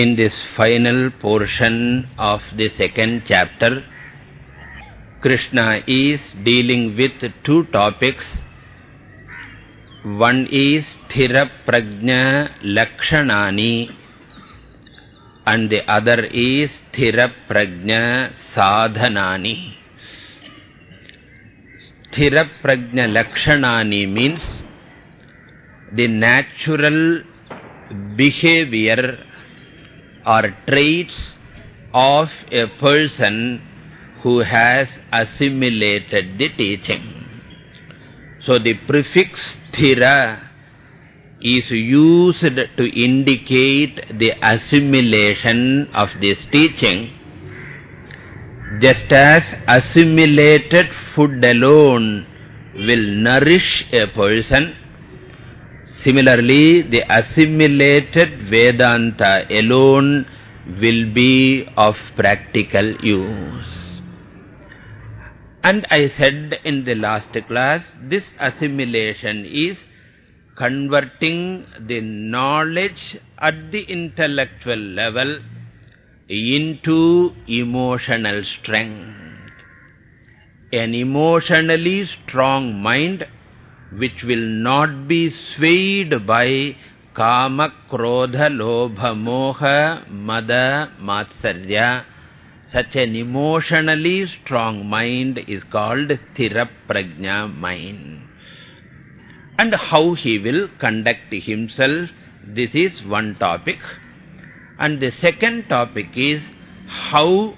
in this final portion of the second chapter, Krishna is dealing with two topics. One is Thira Prajna Lakshanani and the other is Thira Prajna Sadhanani. Thira Prajna Lakshanani means the natural behavior or traits of a person who has assimilated the teaching. So the prefix thira is used to indicate the assimilation of this teaching. Just as assimilated food alone will nourish a person, Similarly, the assimilated Vedanta alone will be of practical use. And I said in the last class, this assimilation is converting the knowledge at the intellectual level into emotional strength. An emotionally strong mind which will not be swayed by kama, krodha, lobha, moha, mada, matsarya. Such an emotionally strong mind is called thira prajna mind. And how he will conduct himself, this is one topic. And the second topic is how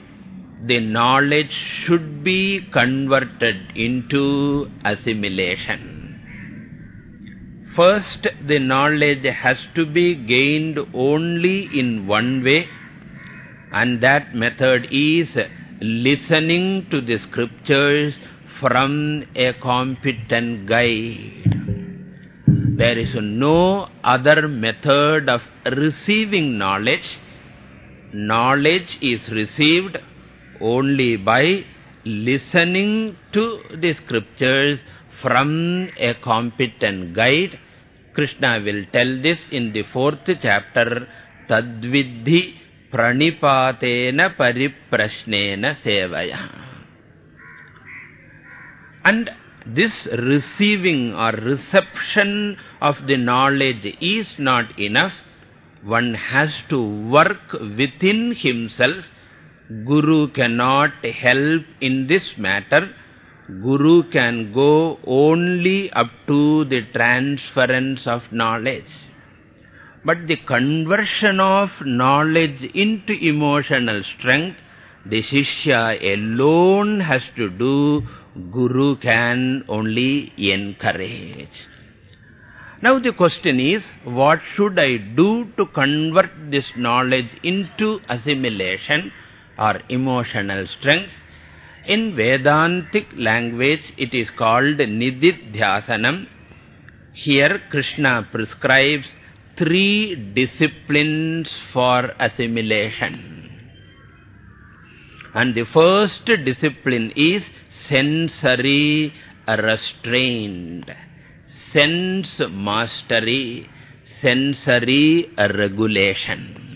the knowledge should be converted into assimilation. First, the knowledge has to be gained only in one way and that method is listening to the scriptures from a competent guide. There is no other method of receiving knowledge. Knowledge is received only by listening to the scriptures from a competent guide Krishna will tell this in the fourth chapter, Tadviddhi pranipatena pariprashnena sevaya. And this receiving or reception of the knowledge is not enough. One has to work within himself. Guru cannot help in this matter. Guru can go only up to the transference of knowledge. But the conversion of knowledge into emotional strength, the Shishya alone has to do, Guru can only encourage. Now the question is, what should I do to convert this knowledge into assimilation or emotional strength? In Vedantic language, it is called Nididhyasanam. Here, Krishna prescribes three disciplines for assimilation. And the first discipline is sensory restraint, sense mastery, sensory regulation.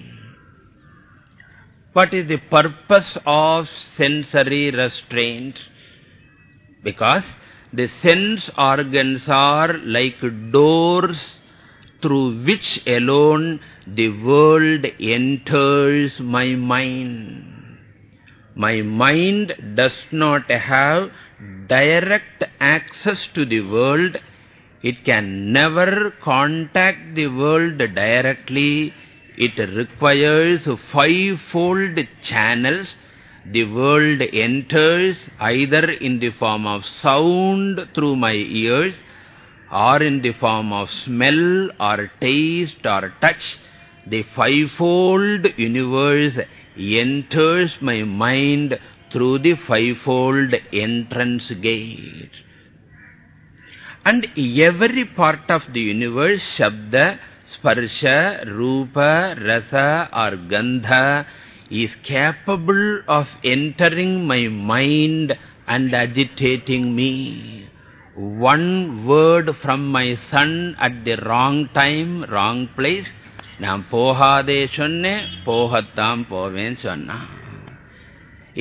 What is the purpose of sensory restraint? Because the sense organs are like doors through which alone the world enters my mind. My mind does not have direct access to the world. It can never contact the world directly it requires five-fold channels. The world enters either in the form of sound through my ears or in the form of smell or taste or touch. The five-fold universe enters my mind through the five-fold entrance gate. And every part of the universe, Shabda, sparsha, rupa, rasa or gandha is capable of entering my mind and agitating me. One word from my son at the wrong time, wrong place, நான் போகாதே சொன்னேன் போகத்தான் போவேன் சொன்னா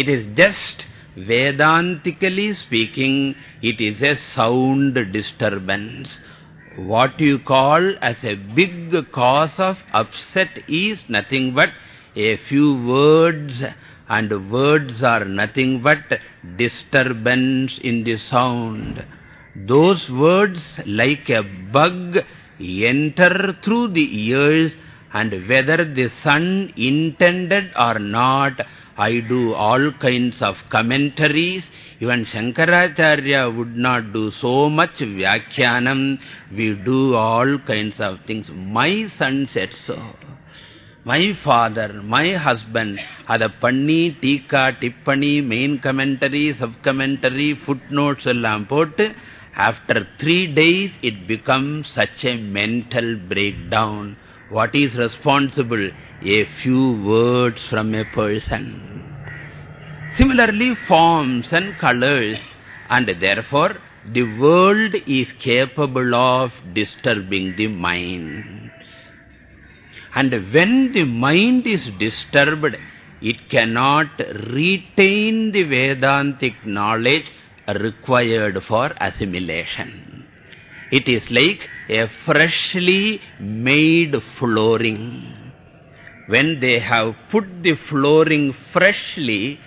It is just Vedantically speaking, it is a sound disturbance. what you call as a big cause of upset is nothing but a few words and words are nothing but disturbance in the sound. Those words like a bug enter through the ears and whether the son intended or not, I do all kinds of commentaries. Even Shankaracharya would not do so much Vyakhyanam. We do all kinds of things. My son said so. My father, my husband, ada panni, tika, tippani, main commentary, sub-commentary, footnotes ellam pottu, after three days it becomes such a mental breakdown. What is responsible? A few words from a person. Similarly, forms and colors. And therefore, the world is capable of disturbing the mind. And when the mind is disturbed, it cannot retain the Vedantic knowledge required for assimilation. It is like a freshly made flooring. When they have put the flooring freshly,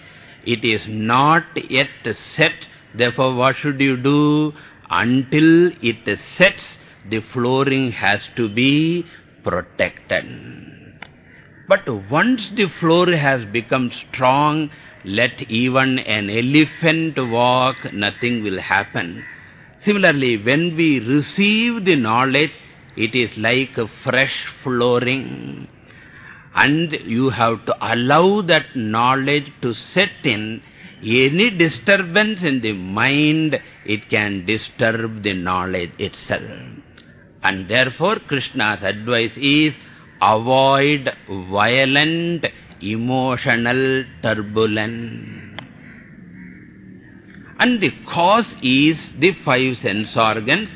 it is not yet set. Therefore, what should you do? Until it sets, the flooring has to be protected. But once the floor has become strong, let even an elephant walk, nothing will happen. Similarly, when we receive the knowledge, it is like a fresh flooring. And you have to allow that knowledge to set in. Any disturbance in the mind, it can disturb the knowledge itself. And therefore, Krishna's advice is, avoid violent emotional turbulence. And the cause is the five sense organs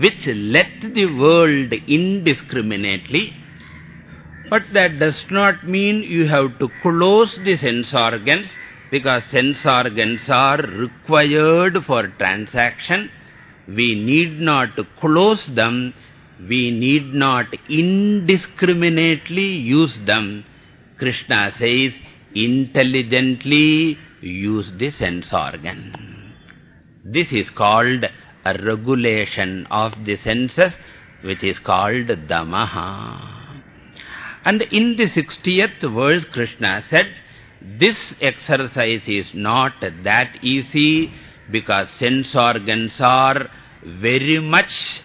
which let the world indiscriminately. But that does not mean you have to close the sense organs because sense organs are required for transaction. We need not close them. We need not indiscriminately use them. Krishna says, intelligently use the sense organ. This is called a regulation of the senses, which is called damaha. And in the 60th verse, Krishna said, this exercise is not that easy because sense organs are very much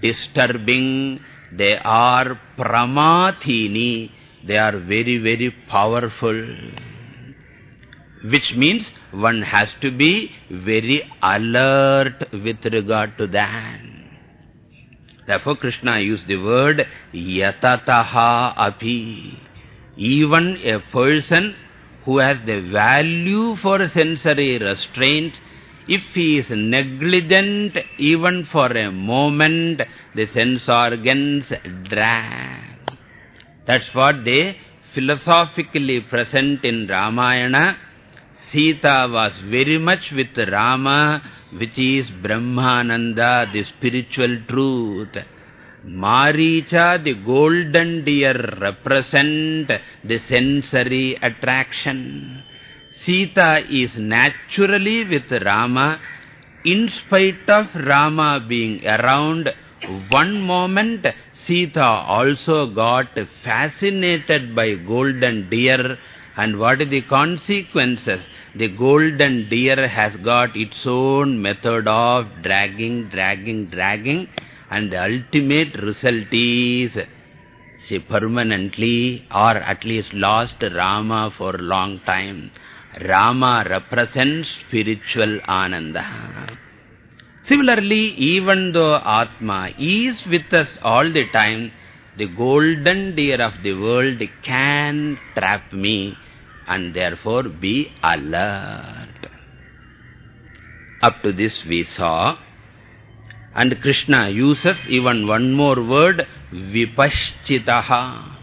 disturbing. They are pramathini. They are very, very powerful. Which means one has to be very alert with regard to that. Therefore, Krishna used the word yatataha api. Even a person who has the value for sensory restraint, if he is negligent even for a moment, the sense organs drag. That's what they philosophically present in Ramayana. Sita was very much with Rama, which is Brahmananda, the spiritual truth. Maricha, the golden deer, represent the sensory attraction. Sita is naturally with Rama. In spite of Rama being around, one moment Sita also got fascinated by golden deer. And what are the consequences? The golden deer has got its own method of dragging, dragging, dragging. And the ultimate result is she permanently or at least lost Rama for a long time. Rama represents spiritual ananda. Similarly, even though Atma is with us all the time, the golden deer of the world can trap me and therefore be alert. Up to this we saw and Krishna uses even one more word, vipaschitaha.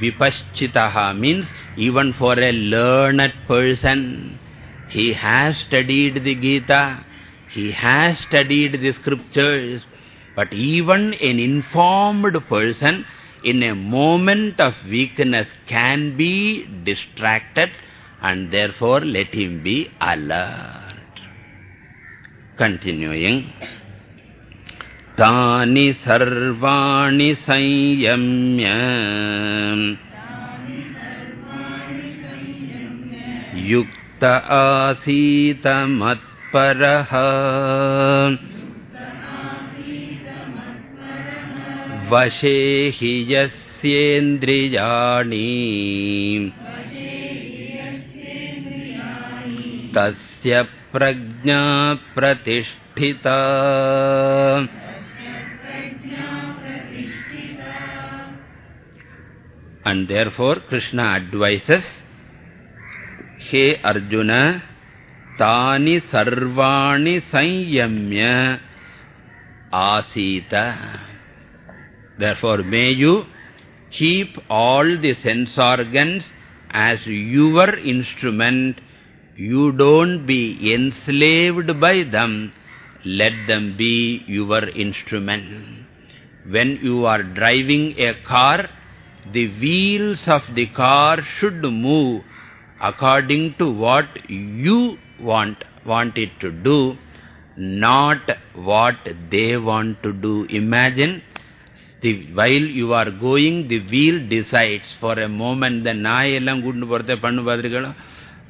Vipaschitaha means even for a learned person, he has studied the Gita, he has studied the scriptures, but even an informed person in a moment of weakness can be distracted and therefore let him be alert. Continuing. तानि सर्वाणि संयम्य युक्त आसीत मत्परः वशे हि यस्येन्द्रियाणि तस्य प्रज्ञा प्रतिष्ठिता And therefore Krishna advises, Hey Arjuna, Tani Sarvani Sanyamya Asita. Therefore may you keep all the sense organs as your instrument. You don't be enslaved by them. Let them be your instrument. When you are driving a car, the wheels of the car should move according to what you want, want it to do, not what they want to do. Imagine, the, while you are going, the wheel decides for a moment, the நாய் எல்லாம் கூண்டு போறதை பண்ணு பார்த்துருக்கலாம்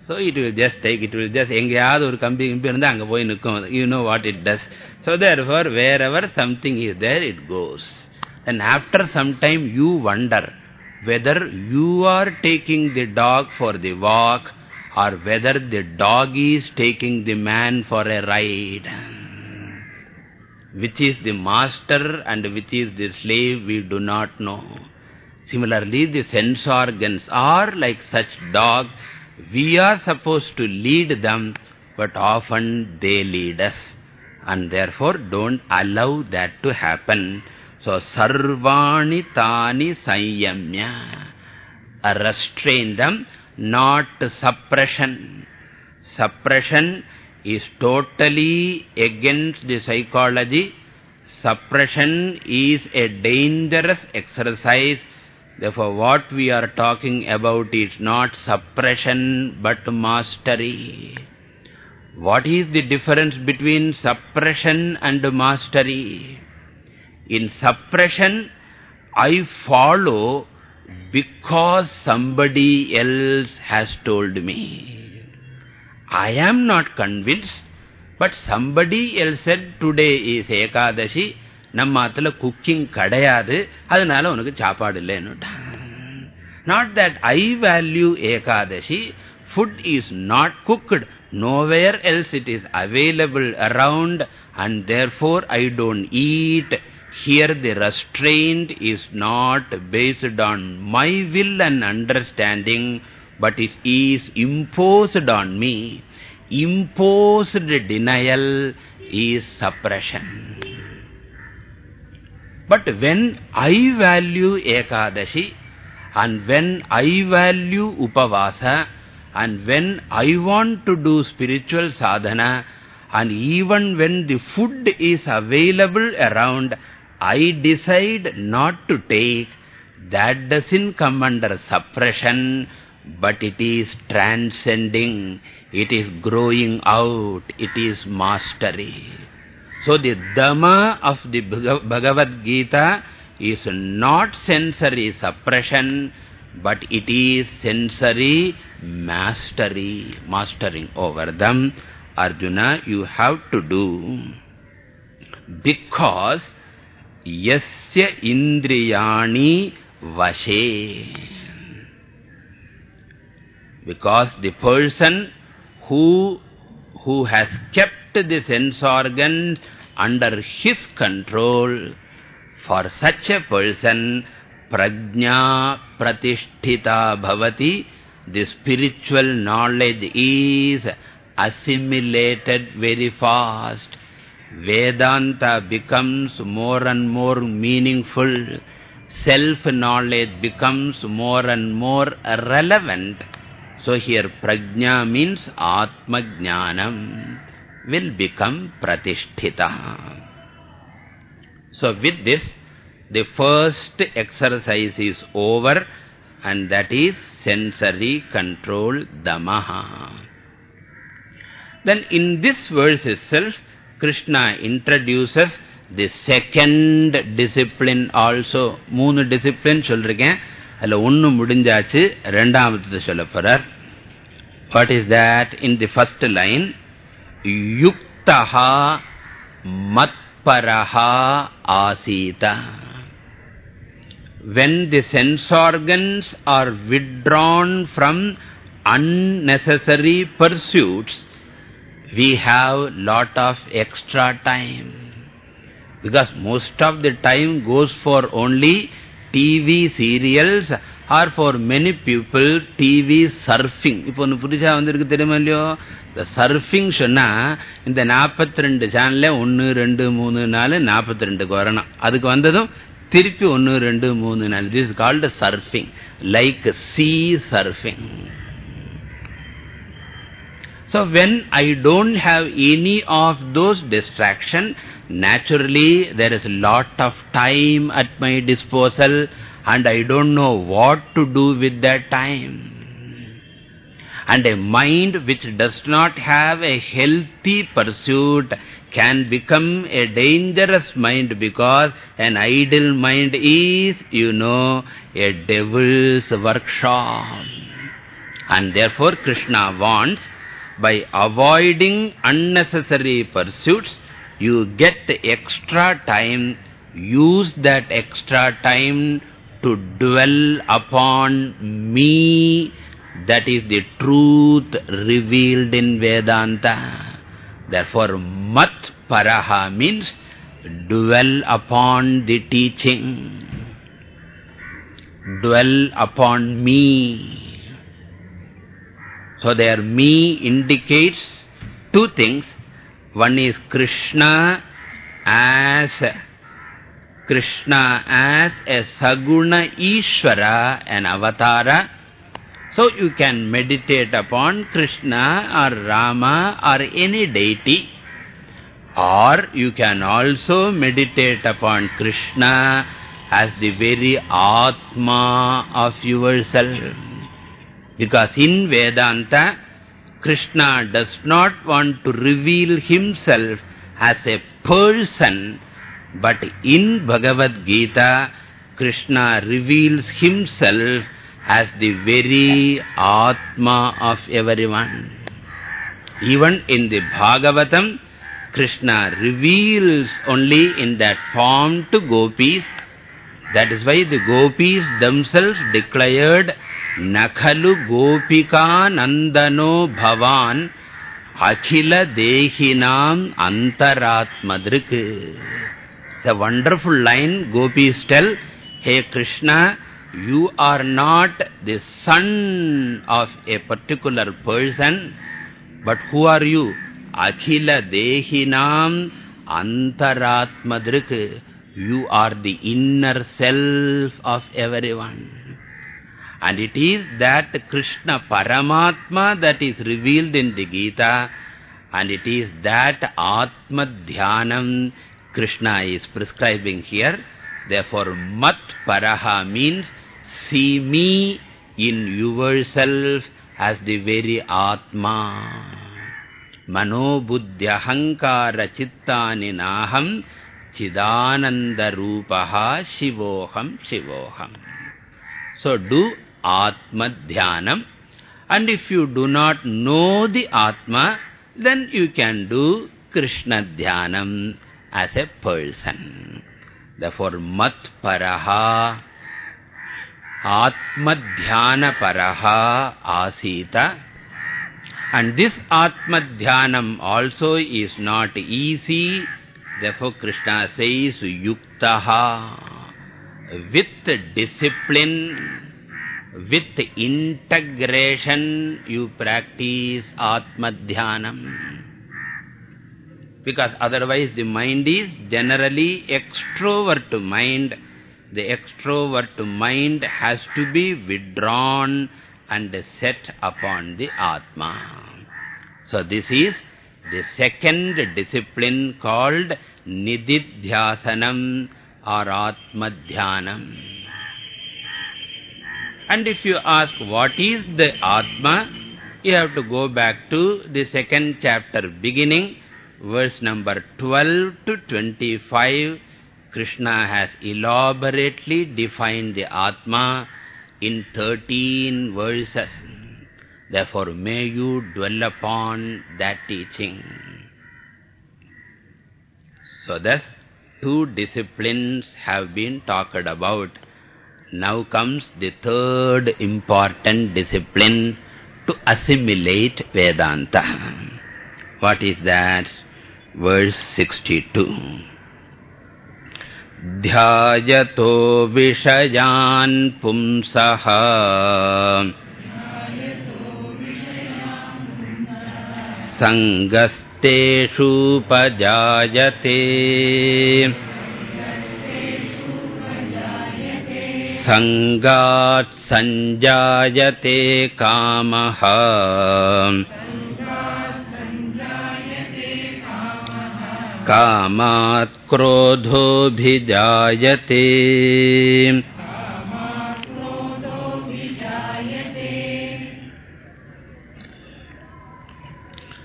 So it will just take, it will just, எங்கேயாவது ஒரு கம்பி கம்பி இருந்தால் அங்கே போய் நிற்கும் you know what it does. So therefore, wherever something is there, it goes. Then after some time, you wonder, whether you are taking the dog for the walk or whether the dog is taking the man for a ride. Which is the master and which is the slave, we do not know. Similarly, the sense organs are like such dogs. We are supposed to lead them, but often they lead us. And therefore, don't allow that to happen. So, sarvani tani sanyamya. Restrain them, not suppression. Suppression is totally against the psychology. Suppression is a dangerous exercise. Therefore, what we are talking about is not suppression but mastery. What is the difference between suppression and mastery? In suppression, I follow because somebody else has told me. I am not convinced, but somebody else said today is Ekadashi, நம்மாத்துல cooking கிடையாது அதனால உனக்கு சாப்பாடு இல்லைன்னுட்டான் Not that I value Ekadashi, food is not cooked, nowhere else it is available around and therefore I don't eat. Here the restraint is not based on my will and understanding, but it is imposed on me. Imposed denial is suppression. But when I value Ekadashi, and when I value Upavasa, and when I want to do spiritual sadhana, and even when the food is available around, I decide not to take, that doesn't come under suppression, but it is transcending, it is growing out, it is mastery. So the Dhamma of the Bhagavad Gita is not sensory suppression, but it is sensory mastery, mastering over them. Arjuna, you have to do because yasya indriyani vashe. Because the person who, who has kept the sense organs under his control, for such a person, prajna pratishtita bhavati, the spiritual knowledge is assimilated very fast. Vedanta becomes more and more meaningful. self-knowledge becomes more and more relevant. So here prajna means atma jnanam will become pratishtita. So with this, the first exercise is over and that is sensory control damaha. Then in this verse itself, Krishna introduces the second discipline also. மூணு discipline சொல்லிருக்கேன். அதில் ஒன்று முடிஞ்சாச்சு ரெண்டாவது சொல்ல போறார். What is that? In the first line, yuktaha matparaha asita. When the sense organs are withdrawn from unnecessary pursuits, we have lot of extra time. Because most of the time goes for only TV serials are for many people TV surfing. இப்போ ஒன்று புதுசாக வந்திருக்கு தெரியுமா இல்லையோ? இந்த surfing சொன்னால் இந்த நாற்பத்தி ரெண்டு சேனலில் ஒன்று ரெண்டு மூணு நாலு நாற்பத்தி ரெண்டுக்கு வரணும். அதுக்கு வந்ததும் திருப்பி ஒன்று ரெண்டு மூணு நாலு. This called surfing like see surfing So when I don't have any of those distraction, naturally there is a lot of time at my disposal and I don't know what to do with that time. And a mind which does not have a healthy pursuit can become a dangerous mind because an idle mind is, you know, a devil's workshop. And therefore Krishna wants by avoiding unnecessary pursuits, you get extra time, use that extra time to dwell upon me, that is the truth revealed in Vedanta. Therefore, mat paraha means dwell upon the teaching, dwell upon me. So there me indicates two things. One is Krishna as Krishna as a Saguna Ishvara, an avatara. So you can meditate upon Krishna or Rama or any deity. Or you can also meditate upon Krishna as the very Atma of yourself. Because in Vedanta, Krishna does not want to reveal himself as a person, but in Bhagavad Gita, Krishna reveals himself as the very Atma of everyone. Even in the Bhagavatam, Krishna reveals only in that form to gopis. That is why the gopis themselves declared Nakhalu Gopika Nandano Bhavan Akhila Dehinam Antaratmadrik. It's a wonderful line. Gopis tell, Hey Krishna, you are not the son of a particular person, but who are you? Akhila Dehinam Antaratmadrik. You are the inner self of everyone. And it is that Krishna Paramatma that is revealed in the Gita and it is that Atma Dhyanam Krishna is prescribing here. Therefore, Mat Paraha means see me in yourself as the very Atma. Mano Buddhya Hankara Chittani Naham Chidananda Rupaha Shivoham Shivoham. So do Atma Dhyanam. And if you do not know the Atma, then you can do Krishna Dhyanam as a person. Therefore, Mat Paraha, Atma Dhyana Paraha Asita. And this Atma Dhyanam also is not easy. Therefore, Krishna says, Yuktaha. With discipline, with integration, you practice Atma Dhyanam. Because otherwise the mind is generally extrovert mind. the extrovert mind has to be withdrawn and set upon the Atma. So this is the second discipline called Nididhyasanam or Atmadhyanam. And if you ask what is the Atma, you have to go back to the second chapter beginning, verse number 12 to 25. Krishna has elaborately defined the Atma in 13 verses. Therefore, may you dwell upon that teaching. So thus, two disciplines have been talked about. Now comes the third important discipline to assimilate Vedanta. What is that? Verse 62. ध्यायतो विषयान् पुंसः सङ्गस्तेषूपजायते सङ्गात् सञ्जायते कामः कामात् क्रोधोऽभिजायते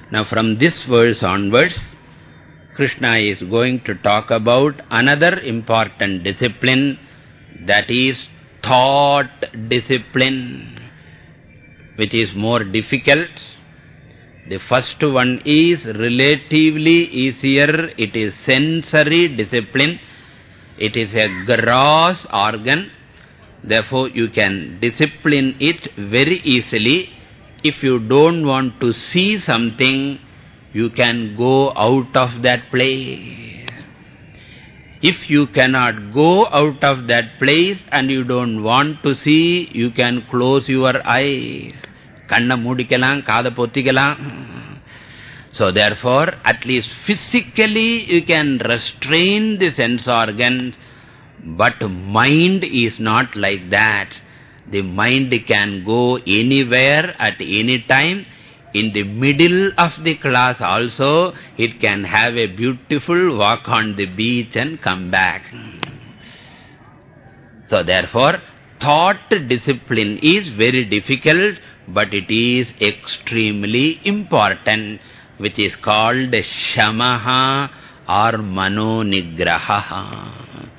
Now from this verse onwards, Krishna is going to talk about another important discipline that is thought discipline, which is more difficult. The first one is relatively easier. It is sensory discipline. It is a gross organ. Therefore, you can discipline it very easily if you don't want to see something, you can go out of that place. If you cannot go out of that place and you don't want to see, you can close your eyes. Kanna mudikalam, kada potikalam. So therefore, at least physically you can restrain the sense organs, but mind is not like that. The mind can go anywhere at any time. In the middle of the class also, it can have a beautiful walk on the beach and come back. So therefore, thought discipline is very difficult, but it is extremely important, which is called shamaha or mano nigraha.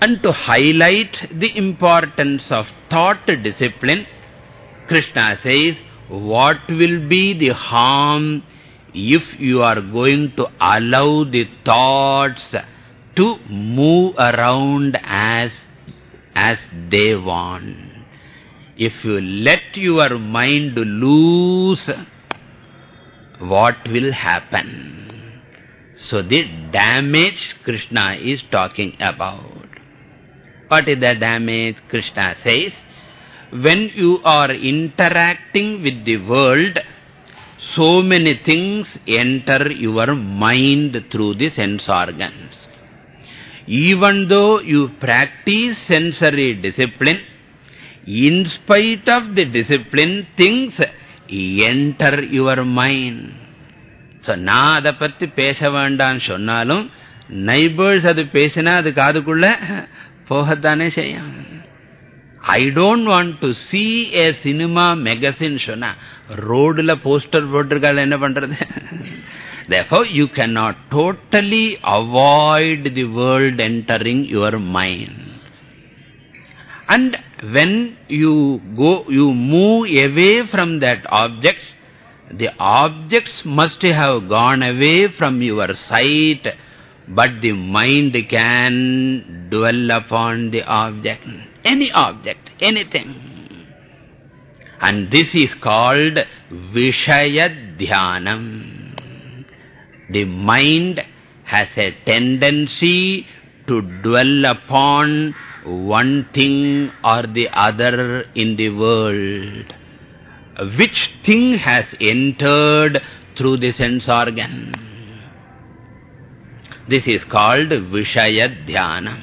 And to highlight the importance of thought discipline, Krishna says, what will be the harm if you are going to allow the thoughts to move around as, as they want? If you let your mind loose, what will happen? So the damage Krishna is talking about. What is the damage? Krishna says, when you are interacting with the world, so many things enter your mind through the sense organs. Even though you practice sensory discipline, in spite of the discipline, things enter your mind. So, நான் அதை பத்தி பேச வேண்டான்னு சொன்னாலும் neighbours அது பேசினா அது காதுக்குள்ள போகத்தானே செய்யும் I don't want to see a cinema magazine சொன்னா ரோடுல போஸ்டர் போட்டிருக்காள் என்ன பண்றது Therefore, you cannot totally avoid the world entering your mind. And when you go, you move away from that object, the objects must have gone away from your sight, but the mind can dwell upon the object, any object, anything. And this is called Vishaya Dhyanam. The mind has a tendency to dwell upon one thing or the other in the world. Which thing has entered through the sense organ? This is called Vishaya Dhyanam.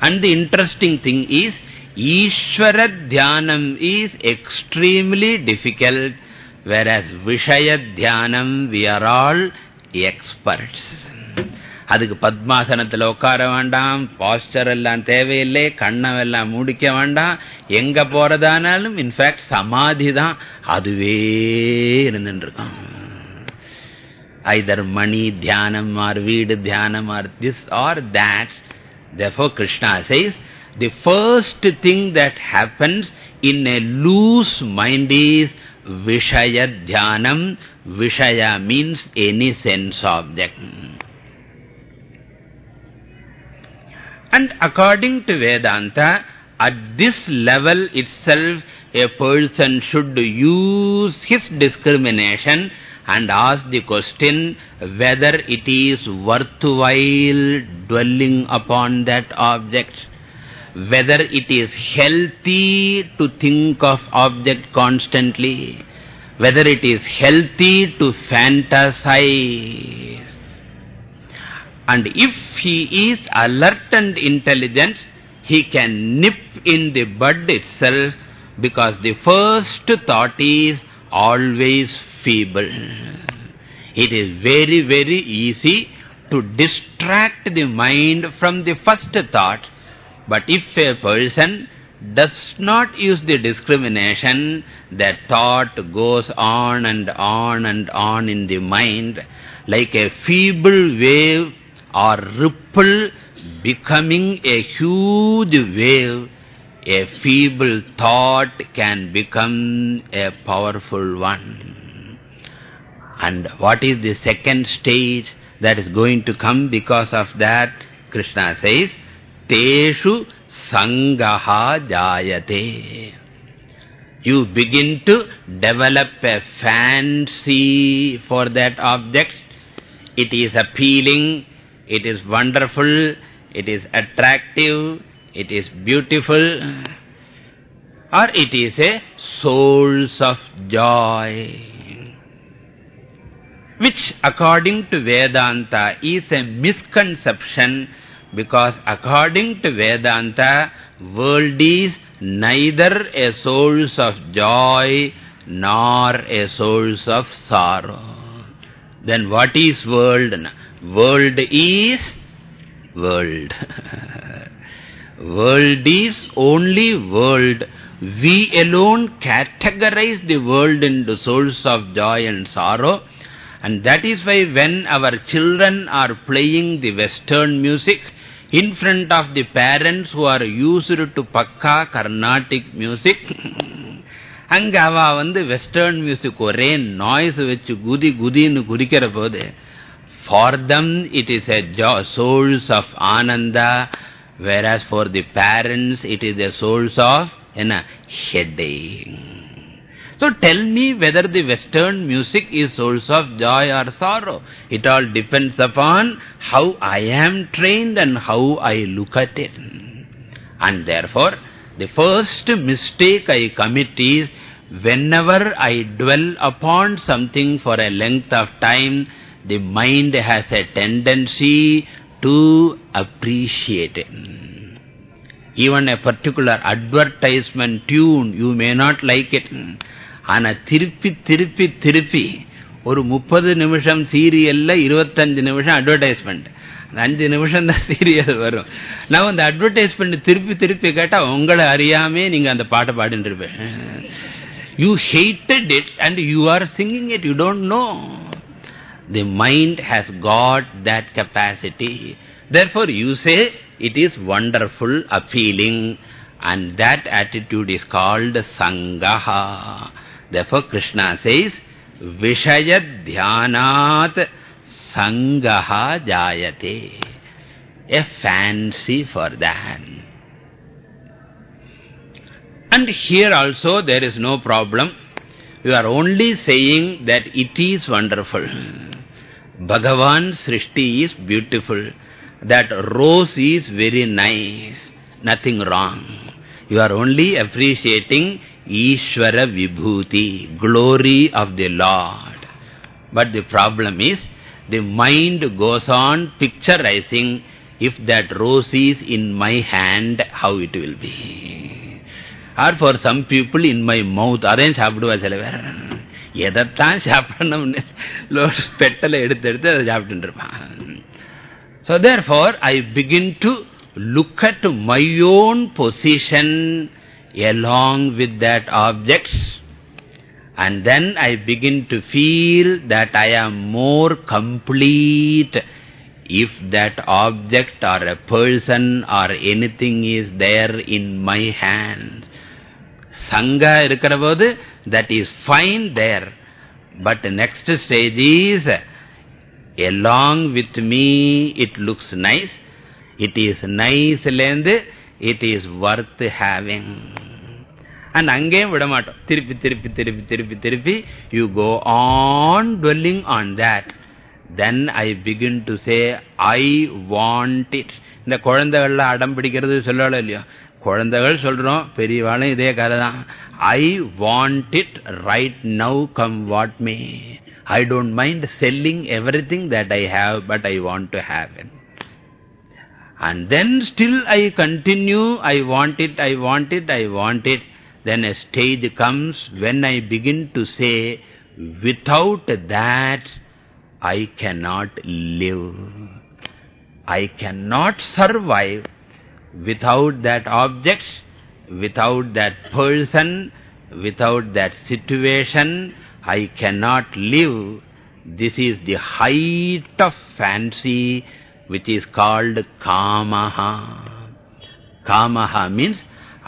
And the interesting thing is, Ishvara Dhyanam is extremely difficult, whereas Vishaya Dhyanam, we are all experts. அதுக்கு பத்மாசனத்தில் உட்கார வேண்டாம் pastor எல்லாம் தேவையில்லை கண்ணவெல்லாம் முடிக்க வேண்டாம் எங்க போறதானாலும் in fact சமாதி தான் அதுவே இருந்துட்டு இருக்கான் either money dhyanam or veed dhyanam or this or that. Therefore Krishna says, the first thing that happens in a loose mind is Vishaya dhyanam. Vishaya means any sense object. And according to Vedanta, at this level itself, a person should use his discrimination and ask the question whether it is worthwhile dwelling upon that object, whether it is healthy to think of object constantly, whether it is healthy to fantasize, and if he is alert and intelligent, he can nip in the bud itself because the first thought is always feeble. It is very, very easy to distract the mind from the first thought. But if a person does not use the discrimination, that thought goes on and on and on in the mind like a feeble wave or ripple becoming a huge wave, a feeble thought can become a powerful one. And what is the second stage that is going to come because of that? Krishna says, Teshu Sangaha Jayate. You begin to develop a fancy for that object. It is appealing, it is wonderful, it is attractive, it is beautiful, or it is a source of joy, which according to Vedanta is a misconception because according to Vedanta, world is neither a source of joy nor a source of sorrow. Then what is world? World is world. world is only world. We alone categorize the world into source of joy and sorrow. And that is why when our children are playing the western music in front of the parents who are used to pakka Carnatic music, அங்க அவ வந்து western music ஒரே noise வச்சு குதி குதின்னு குதிக்கிற போது for them it is a source of ananda, whereas for the parents it is a source of a headache. So tell me whether the western music is source of joy or sorrow. It all depends upon how I am trained and how I look at it. And therefore, the first mistake I commit is whenever I dwell upon something for a length of time, the mind has a tendency to appreciate it. Even a particular advertisement tune, you may not like it. ஆனா திருப்பி திருப்பி திருப்பி ஒரு முப்பது நிமிஷம் சீரியல்ல இருபத்தஞ்சு நிமிஷம் அட்வர்டைஸ்மெண்ட் அஞ்சு நிமிஷம் தான் சீரியல் வரும் நான் அந்த அட்வர்டைஸ்மெண்ட் திருப்பி திருப்பி கேட்டா உங்களை அறியாமே நீங்க அந்த பாட்டை பாடிட்டு இருப்பேன் you hated it and you are singing it you don't know mind mind has got that capacity. Therefore, you say it is wonderful, appealing, and that attitude is called Sangaha. Therefore, Krishna says, Vishaya Dhyanat Sangaha Jayate. A fancy for that. And here also there is no problem. You are only saying that it is wonderful. Bhagavan Srishti is beautiful. That rose is very nice. Nothing wrong. You are only appreciating Ishvara Vibhuti, glory of the Lord. But the problem is, the mind goes on picturizing if that rose is in my hand, how it will be. Or for some people in my mouth, அதையும் சாப்பிடுவா சில பேர் எதைத்தான் சாப்பிடணும்னு பெட்டலை எடுத்து எடுத்து அதை சாப்பிட்டு இருப்பான் So therefore, I begin to look at my own position along with that objects and then I begin to feel that I am more complete if that object or a person or anything is there in my hand. Sangha irukkarabodhu, that is fine there. But the next stage is, along with me, it looks nice. It is nice, it is worth having. And அங்கேயும் விட மாட்டோம் திருப்பி திருப்பி திருப்பி திருப்பி திருப்பி you go on dwelling on that then I begin to say I want it இந்த குழந்தைகள்ல அடம் பிடிக்கிறது சொல்லல இல்லையோ? குழந்தைகள் சொல்றோம் பெரியவாளும் இதே கதை தான் I want it right now come what may I don't mind selling everything that I have but I want to have it And then still I continue, I want it I want it, I want it. Then a stage comes when I begin to say without that I cannot live I cannot survive without that object, without that person, without that situation, I cannot live. This is the height of fancy which is called kamaha. Kamaha means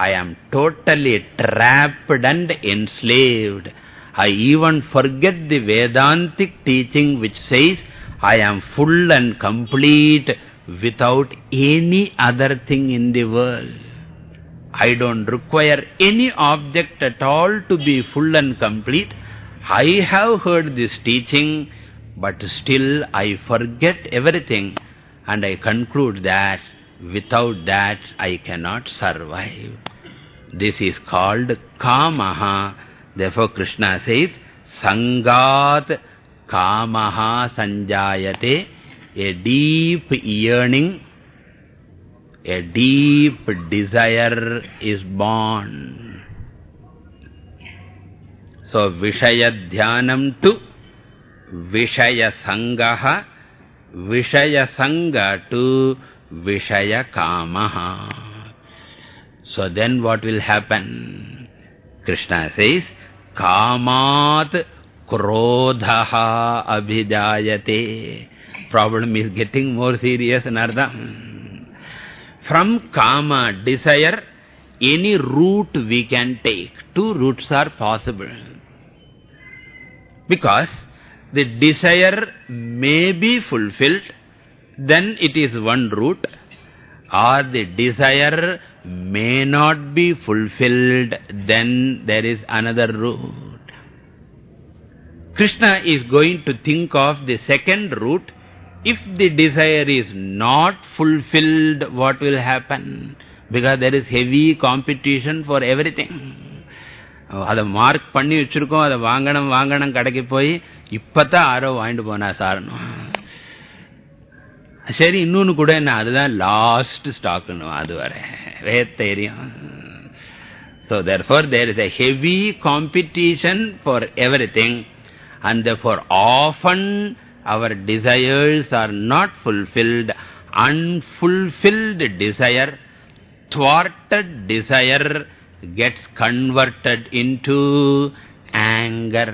I am totally trapped and enslaved. I even forget the Vedantic teaching which says I am full and complete without any other thing in the world. I don't require any object at all to be full and complete. I have heard this teaching, but still I forget everything and I conclude that without that I cannot survive. This is called kamaha. Therefore Krishna says, sangat kamaha sanjayate a deep yearning, a deep desire is born. So, Vishaya Dhyanam to Vishaya Sangaha, Vishaya Sangha to Vishaya Kamaha. So then what will happen? Krishna says, Kamat Krodhaha Abhijayate. Problem is getting more serious, Narda. From Kama, desire, any route we can take. Two routes are possible. Because the desire may be fulfilled, then it is one route. Or the desire may not be fulfilled, then there is another route. Krishna is going to think of the second route. If the desire is not fulfilled, what will happen? Because there is heavy competition for everything. அதை mark பண்ணி வச்சிருக்கோம் அதை வாங்கணும் வாங்கணும் கடைக்கு போய் இப்பதான் ஆரோ வாங்கிட்டு போனா சாரணும் சரி இன்னொன்னு கூட என்ன அதுதான் லாஸ்ட் ஸ்டாக்னு அது வர வேத்தேரியம் So therefore there is a heavy competition for everything and therefore often our desires are not fulfilled. Unfulfilled desire, thwarted desire gets converted into anger.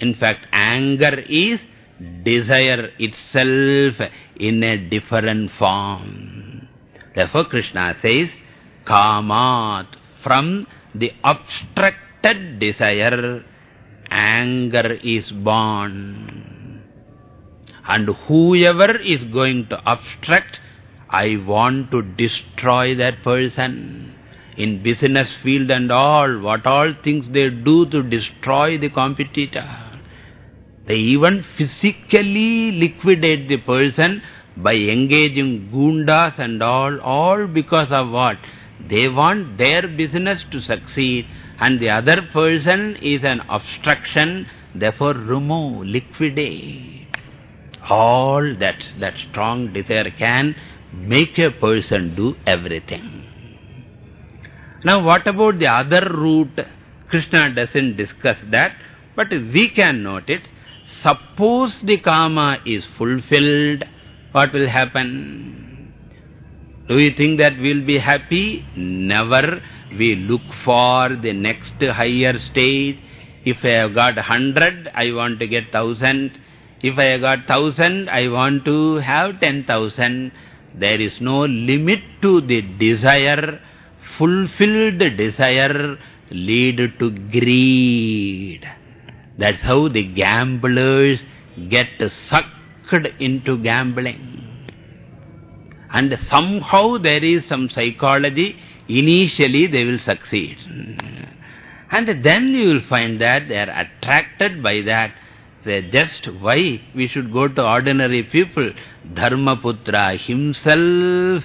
In fact, anger is desire itself in a different form. Therefore, Krishna says, Kamat, from the obstructed desire, anger is born. And whoever is going to obstruct, I want to destroy that person. In business field and all, what all things they do to destroy the competitor. They even physically liquidate the person by engaging gundas and all, all because of what? They want their business to succeed and the other person is an obstruction, Therefore, remove, liquidate. All that, that strong desire can make a person do everything. Now, what about the other route? Krishna doesn't discuss that, but we can note it. Suppose the kama is fulfilled, what will happen? Do you think that we'll be happy? Never. We look for the next higher stage. If I have got hundred, I want to get thousand. If I have got thousand, I want to have ten thousand. There is no limit to the desire. Fulfilled desire lead to greed. That's how the gamblers get sucked into gambling. And somehow there is some psychology, initially they will succeed. And then you will find that they are attracted by that. They just why we should go to ordinary people. Dharmaputra himself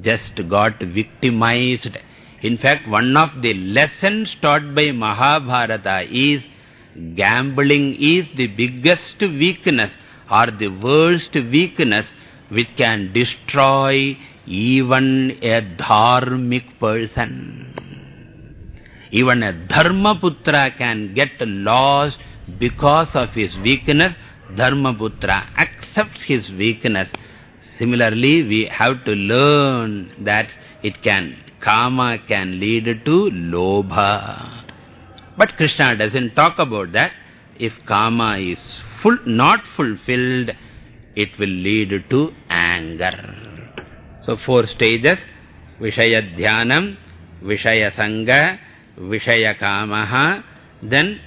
just got victimized. In fact, one of the lessons taught by Mahabharata is gambling is the biggest weakness or the worst weakness which can destroy even a dharmic person. Even a dharmaputra can get lost because of his weakness. Dharmaputra accepts his weakness. Similarly, we have to learn that it can, kama can lead to lobha. But Krishna doesn't talk about that. If kama is full, not fulfilled, it will lead to anger. So four stages, Vishaya Dhyanam, Vishaya Sangha, Vishaya Kamaha, then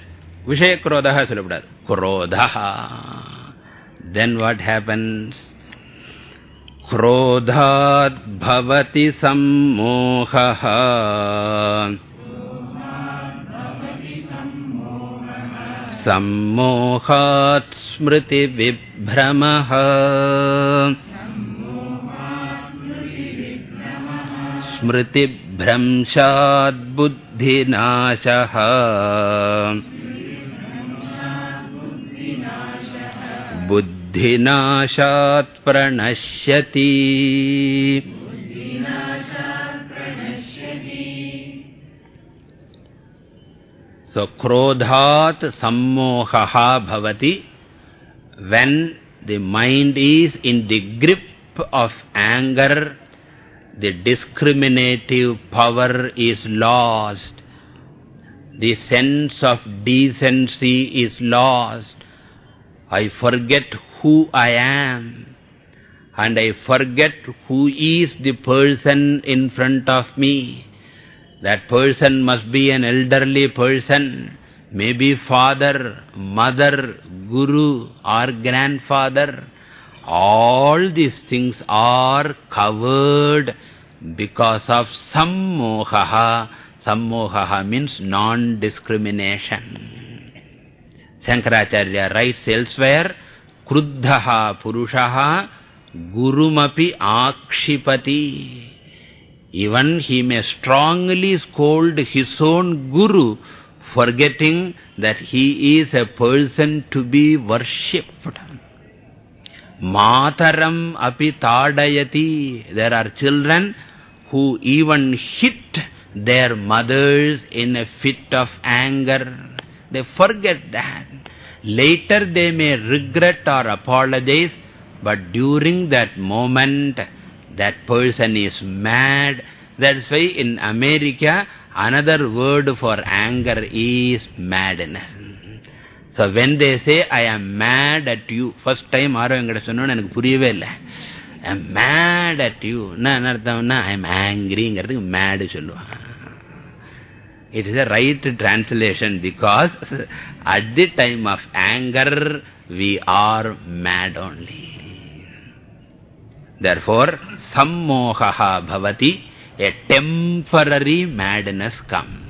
Vishaya Krodhaha Sulabdad, Krodhaha. Then what happens? Krodhat bhavati sammohaha. सम्मोहात् स्मृतिविभ्रमः स्मृतिभ्रंशाद्बुद्धिनाशः बुद्धिनाशात् प्रणश्यति So, krodhat sammohaha bhavati. When the mind is in the grip of anger, the discriminative power is lost. The sense of decency is lost. I forget who I am. And I forget who is the person in front of me. That person must be an elderly person, maybe father, mother, guru or grandfather. All these things are covered because of sammohaha. Sammohaha means non-discrimination. Shankaracharya writes elsewhere, Kruddhaha Purushaha Gurumapi Akshipati. Even he may strongly scold his own guru, forgetting that he is a person to be worshipped. Mataram api tadayati. There are children who even hit their mothers in a fit of anger. They forget that. Later they may regret or apologize, but during that moment, that person is mad. That's why in America, another word for anger is madness. So when they say, I am mad at you, first time ஆரோ எங்கிட்ட சொன்னோன்னு எனக்கு புரியவே இல்லை I am mad at you. என்ன அர்த்தம்னா I am angryங்கிறதுக்கு mad சொல்லுவான் It is a right translation because at the time of anger, we are mad only. Therefore, sammohaha bhavati, a temporary madness comes.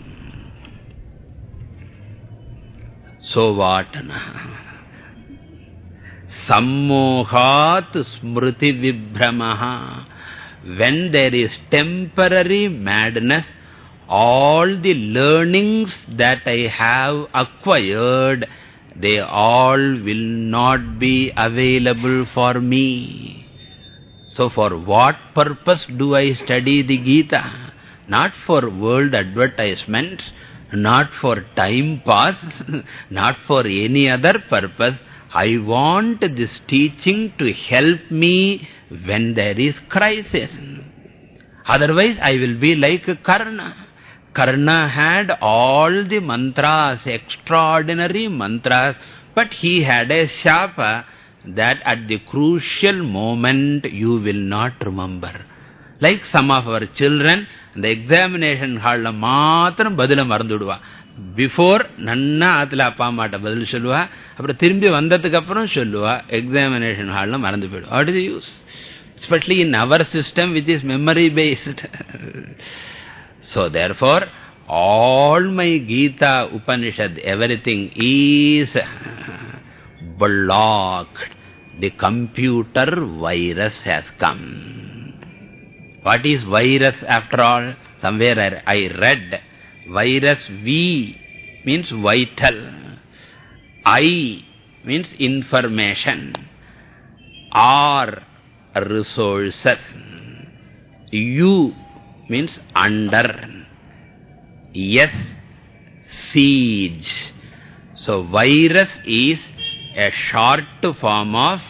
So what? Sammohat smriti vibhramaha. When there is temporary madness, all the learnings that I have acquired they all will not be available for me. So for what purpose do I study the Gita? Not for world advertisements, not for time pass, not for any other purpose. I want this teaching to help me when there is crisis. Otherwise, I will be like Karna. Karna had all the mantras, extraordinary mantras, but he had a shapa that at the crucial moment you will not remember. Like some of our children, the examination hall la மாத்திரம் பதில மறந்துடுவா before நன்னா ஆத்துல அப்பா அம்மாட்ட பதில் சொல்லுவா அப்புறம் திரும்பி வந்ததுக்கு அப்புறம் சொல்லுவா எக்ஸாமினேஷன் ஹால்ல மறந்து போயிடும் what is use especially in our system which is memory based so therefore all my gita upanishad everything is blocked the computer virus has come what is virus after all? Somewhere I, read virus V means vital. I means information. R resources. U means under. S siege. So virus is a short form of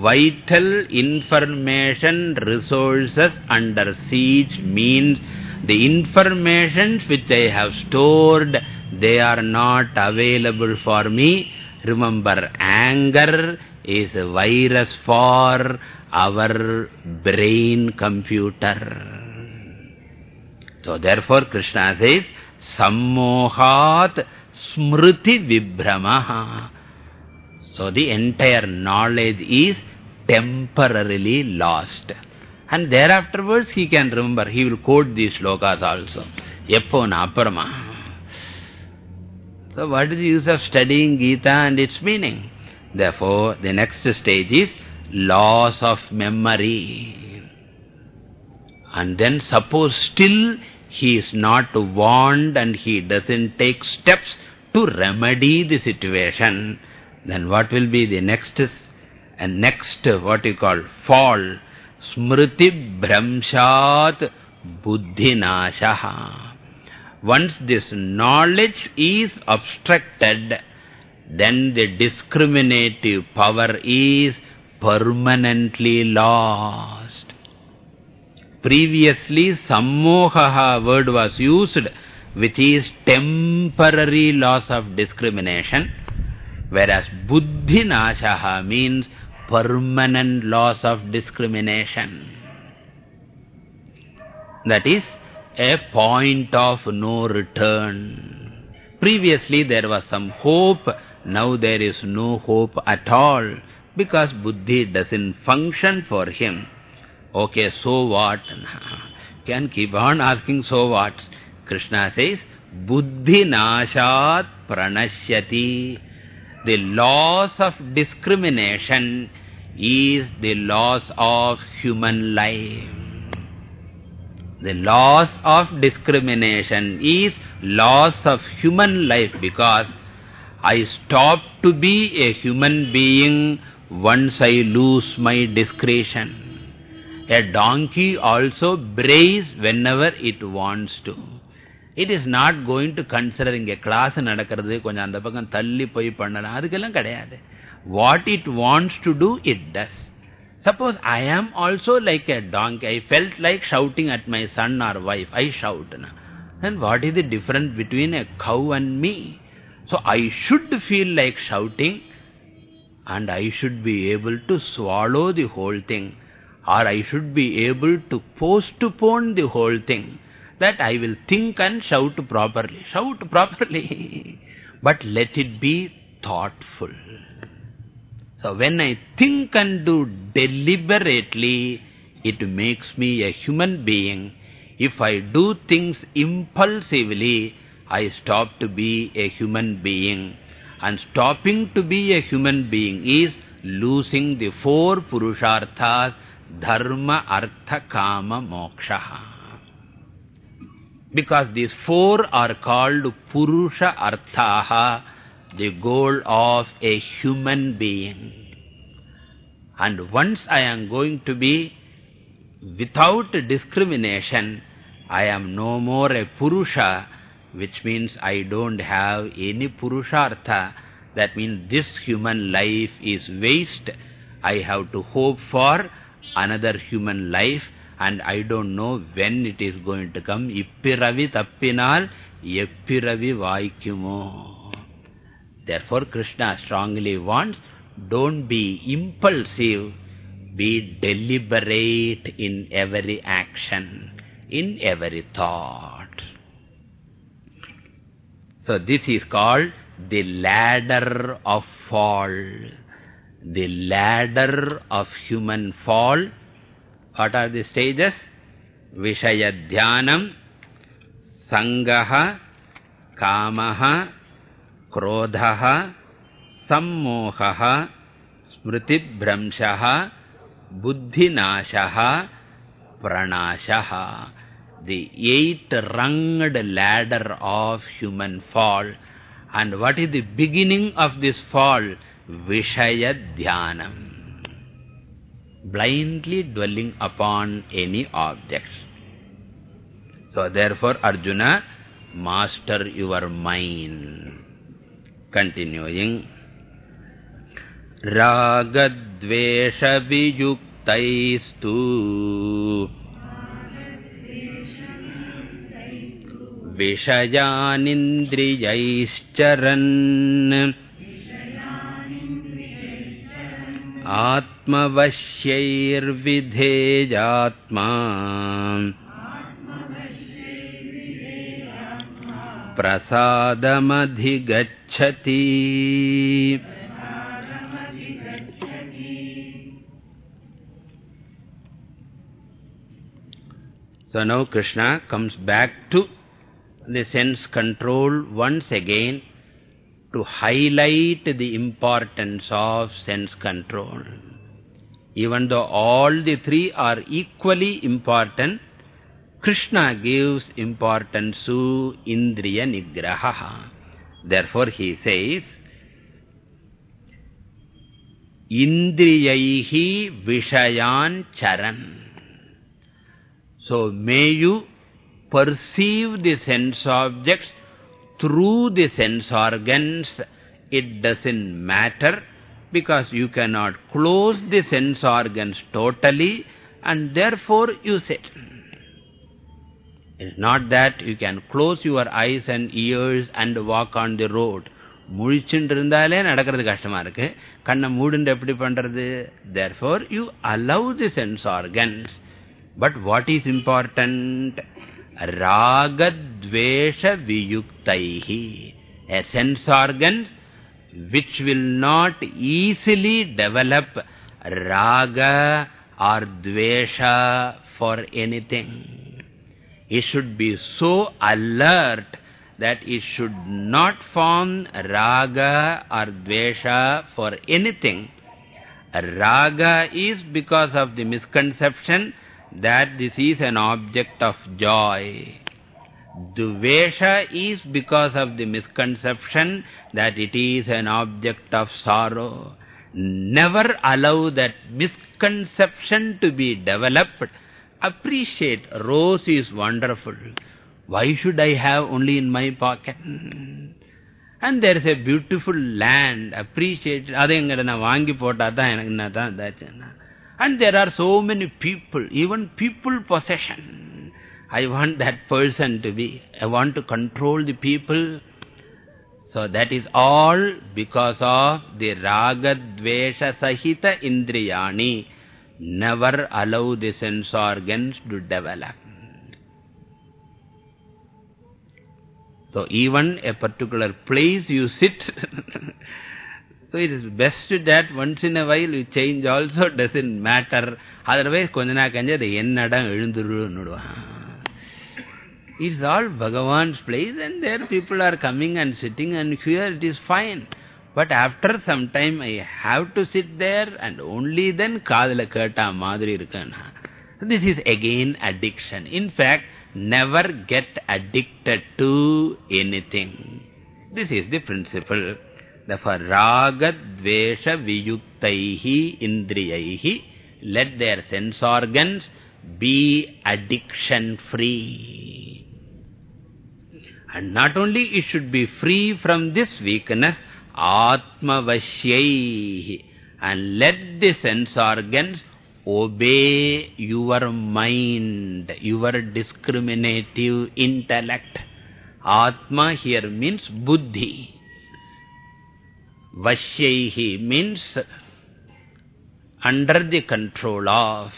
vital information resources under siege means the information which I have stored, they are not available for me. Remember, anger is a virus for our brain computer. So therefore Krishna says, Sammohat smriti vibhramaha. So the entire knowledge is temporarily lost. And thereafterwards he can remember, he will quote these slokas also. Eppo naparama. So what is the use of studying Gita and its meaning? Therefore, the next stage is loss of memory. And then suppose still he is not warned and he doesn't take steps to remedy the situation, then what will be the next and next what you call fall? Smriti Bhramshat Buddhinashaha. Once this knowledge is obstructed, then the discriminative power is permanently lost. Previously, sammohaha word was used, which is temporary loss of discrimination. Whereas buddhi nashaha means permanent loss of discrimination. That is a point of no return. Previously there was some hope, now there is no hope at all because buddhi doesn't function for him. Okay, so what? Can keep on asking so what? Krishna says, buddhi nashat pranashyati. The loss of discrimination is the loss of human life. The loss of discrimination is loss of human life because I stop to be a human being once I lose my discretion. A donkey also brays whenever it wants to. It is not going to consider இங்க class நடக்கிறது கொஞ்சம் அந்த பக்கம் தள்ளி போய் பண்ணலாம் அதுக்கெல்லாம் கிடையாது what it wants to do it does suppose I am also like a donkey I felt like shouting at my son or wife I shout then what is the difference between a cow and me so I should feel like shouting and I should be able to swallow the whole thing or I should be able to postpone the whole thing that I will think and shout properly. Shout properly. but let it be thoughtful. So when I think and do deliberately, it makes me a human being. If I do things impulsively, I stop to be a human being. And stopping to be a human being is losing the four purusharthas, dharma, artha, kama, moksha. Because these four are called Purusha Arthaha. the goal of a human being. And once I am going to be without discrimination, I am no more a Purusha, which means I don't have any Purushartha. That means this human life is waste. I have to hope for another human life and I don't know when it is going to come. Ippiravi tappinal eppiravi vaikumo. Therefore, Krishna strongly wants, don't be impulsive, be deliberate in every action, in every thought. So this is called the ladder of fall. The ladder of human fall. What are the stages? Vishayadhyanam, Sangaha, Kamaha, Krodhaha, Sammohaha, Smritibhramshaha, Buddhinashaha, Pranashaha. The eight-runged ladder of human fall. And what is the beginning of this fall? Vishayadhyanam. Blindly dwelling upon any objects. So therefore Arjuna, master your mind. Continuing. Ragadveshaviyuktaistu Vishayanindriyaischarana आत्मवश्यैर्विधेयात्मा प्रसादमधिगच्छति So now Krishna comes back to the sense control once again to highlight the importance of sense control. Even though all the three are equally important, Krishna gives importance to Indriya Nigraha. Therefore he says, Indriyaihi Vishayan Charan. So may you perceive the sense objects through the sense organs, it doesn't matter because you cannot close the sense organs totally and therefore you sit. It's not that you can close your eyes and ears and walk on the road. முழிச்சுட்டு இருந்தாலே நடக்கிறது கஷ்டமா இருக்கு கண்ணை மூடுண்டு எப்படி பண்றது therefore you allow the sense organs but what is important ragadvesha viyuktaihi a sense organs which will not easily develop raga or dvesha for anything it should be so alert that it should not form raga or dvesha for anything. Raga is because of the misconception that this is an object of joy. Dvesha is because of the misconception that it is an object of sorrow. Never allow that misconception to be developed. Appreciate, rose is wonderful. Why should I have only in my pocket? And there is a beautiful land, appreciate. And there are so many people, even people possession. I want that person to be, I want to control the people. So that is all because of the raga dvesha sahita indriyani. Never allow the sense organs to develop. So even a particular place you sit, so it is best that once in a while you change also, doesn't matter. Otherwise, konjana kanja, the ennadam elunduru It's all Bhagavan's place and there people are coming and sitting and here it is fine. But after some time I have to sit there and only then kadala kata madri irukana. This is again addiction. In fact, never get addicted to anything. This is the principle. Therefore, raga, dvesha, viyuktaihi, indriyaihi, let their sense organs be addiction-free. And not only it should be free from this weakness, atmavasyaihi, and let the sense organs obey your mind, your discriminative intellect. Atma here means buddhi. Vasyaihi means under the control of.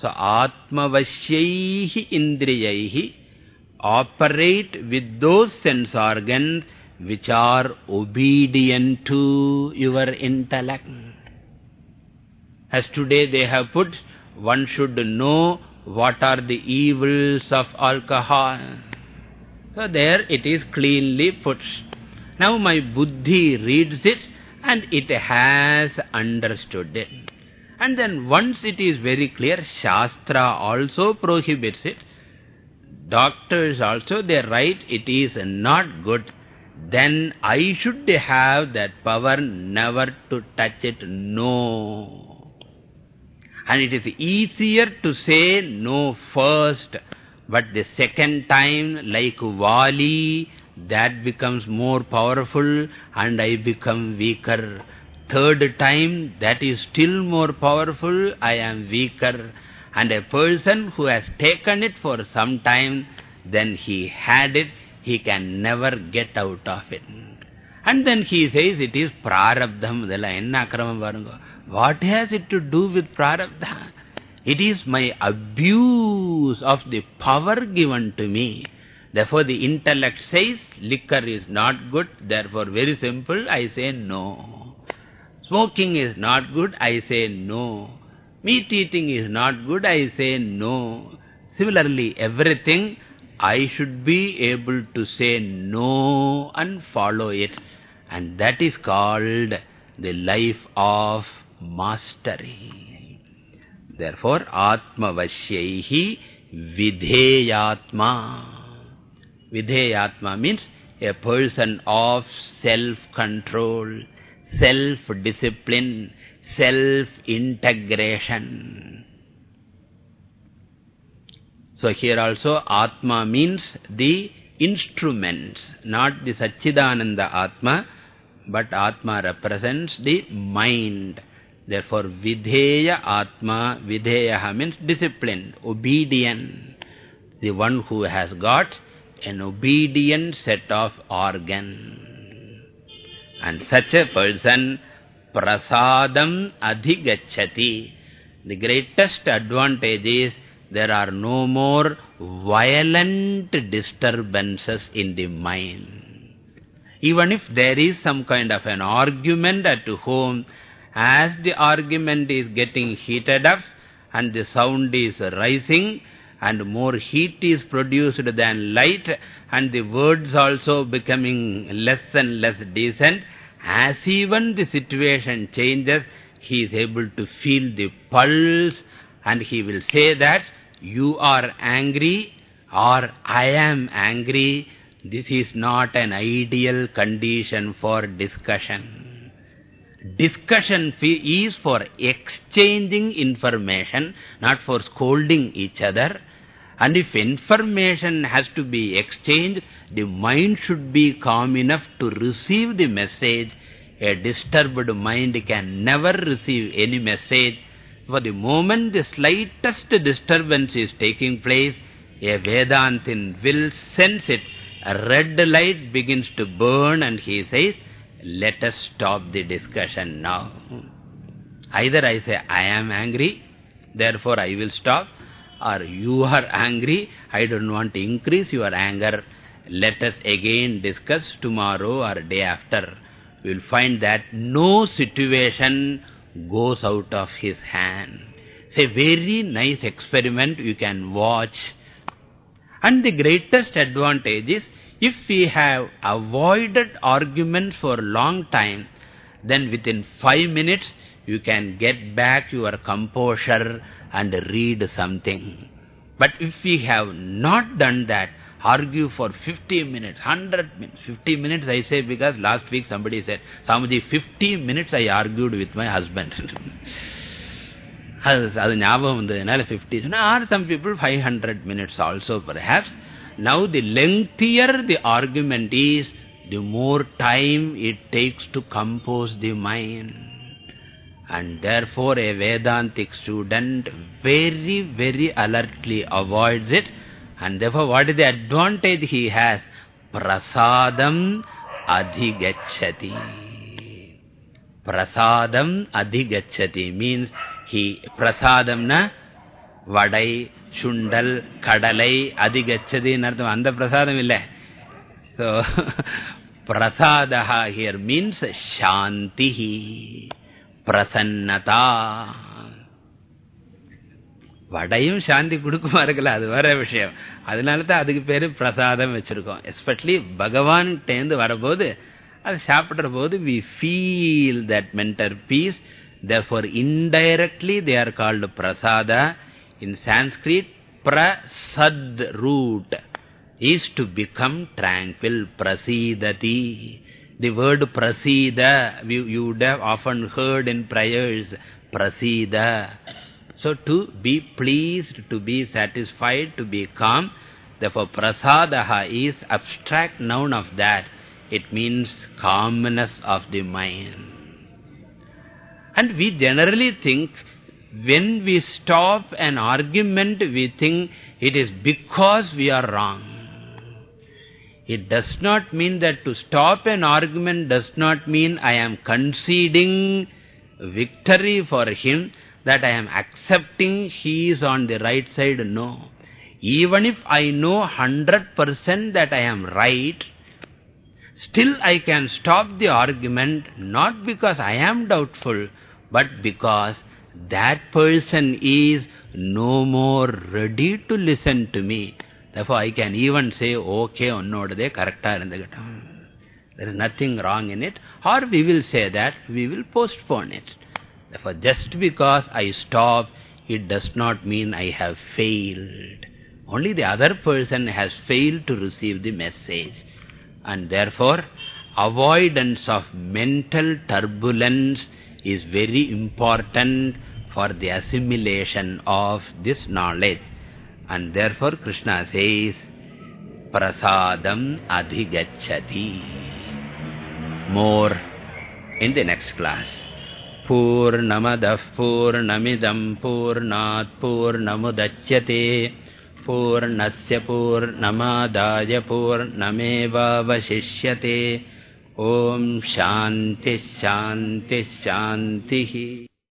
So, Atma Vasyaihi Indriyaihi operate with those sense organs which are obedient to your intellect. As today they have put, one should know what are the evils of alcohol. So there it is cleanly put. Now my buddhi reads it and it has understood it. And then once it is very clear, Shastra also prohibits it. Doctors also, they write it is not good. Then I should have that power never to touch it. No. And it is easier to say no first. But the second time, like Wali, that becomes more powerful and I become weaker. Third time, that is still more powerful, I am weaker. And a person who has taken it for some time, then he had it, he can never get out of it. And then he says it is prarabdham. What has it to do with prarabdha? It is my abuse of the power given to me. Therefore, the intellect says liquor is not good. Therefore, very simple, I say no. Smoking is not good, I say no. Meat eating is not good, I say no. Similarly, everything, I should be able to say no and follow it. And that is called the life of mastery. Therefore, Atma Vasyaihi Vidheyatma. Vidheyatma means a person of self-control, self-discipline, self-integration. So here also Atma means the instruments, not the Satchidananda Atma, but Atma represents the mind. Therefore, Vidheya Atma, Vidheya means disciplined, obedient. The one who has got an obedient set of organs. And such a person, prasadam adhigachati. The greatest advantage is there are no more violent disturbances in the mind. Even if there is some kind of an argument at home, as the argument is getting heated up and the sound is rising and more heat is produced than light and the words also becoming less and less decent, as even the situation changes, he is able to feel the pulse and he will say that you are angry or I am angry. This is not an ideal condition for discussion. Discussion is for exchanging information, not for scolding each other. And if information has to be exchanged, the mind should be calm enough to receive the message. A disturbed mind can never receive any message. For the moment the slightest disturbance is taking place, a Vedantin will sense it. A red light begins to burn and he says, let us stop the discussion now. Either I say, I am angry, therefore I will stop, or you are angry, I don't want to increase your anger. Let us again discuss tomorrow or day after. Will find that no situation goes out of his hand. It's a very nice experiment you can watch. And the greatest advantage is if we have avoided arguments for a long time, then within five minutes you can get back your composure and read something. But if we have not done that, argue for 50 minutes, 100 minutes. 50 minutes I say because last week somebody said, Swamiji, 50 minutes I argued with my husband. i ஞாபகம் வந்தது என்னால 50 or some people 500 minutes also perhaps now the lengthier the argument is the more time it takes to compose the mind and therefore a Vedantic student very very alertly avoids it and therefore what is the advantage he has prasadam adhigachati prasadam adhigachati means he prasadamna vadai chundal kadalai adhigachati nartham anda prasadam illa so prasadaha here means shantihi prasannata வடையும் சாந்தி கொடுக்குமா இருக்கல அது வேற விஷயம் அதனால தான் அதுக்கு பேரு பிரசாதம் வச்சிருக்கோம் எஸ்பெஷலி பகவான் டேந்து வரபோது அது சாப்பிடுற போது we feel that mental peace therefore indirectly they are called prasada in sanskrit prasad root is to become tranquil prasidati the word prasida you, you would have often heard in prayers prasida so to be pleased to be satisfied to be calm therefore prasadaha is abstract noun of that. It means calmness of the mind. And we generally think when we stop an argument, we think it is because we are wrong. It does not mean that to stop an argument does not mean I am conceding victory for him, that I am accepting he is on the right side. No. Even if I know 100% that I am right, still I can stop the argument not because I am doubtful, but because that person is no more ready to listen to me. Therefore, I can even say, okay, onnodade correcta irundhukattum. There is nothing wrong in it. Or we will say that we will postpone it. Therefore, just because I stop, it does not mean I have failed. Only the other person has failed to receive the message. And therefore, avoidance of mental turbulence is very important for the assimilation of this knowledge. And therefore Krishna says, Prasadam adhigachati. More in the next class. पूर्णमदः पूर्णमिदम् पूर्णात् पूर्णमुदच्यते। पूर्णस्य पूर्णमादाय पूर्णमेवावशिष्यते। ॐ शान्तिः शान्तिः शान्तिः।